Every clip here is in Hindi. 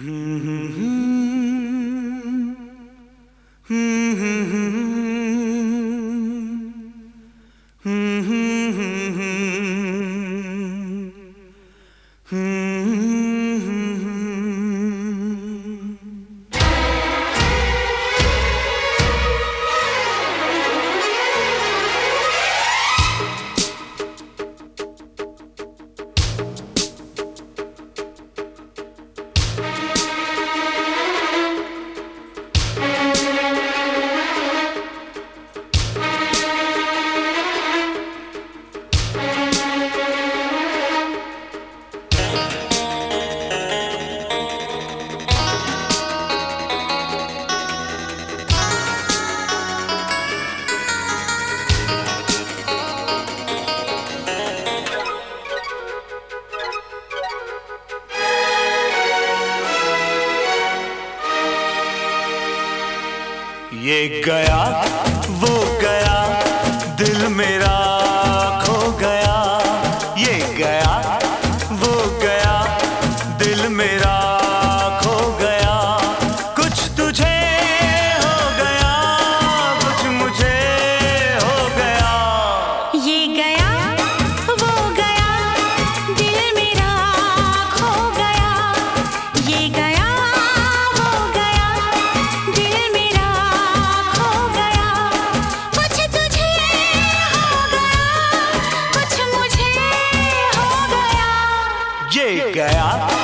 Mm-hmm. ये गया वो गया दिल मेरा llegará.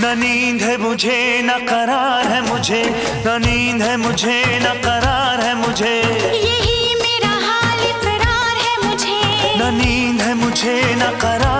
न नींद है मुझे न करार है मुझे। न नींद है मुझे न करार है मुझे। यही मेरा हाल करार है मुझे। न नींद है मुझे न करार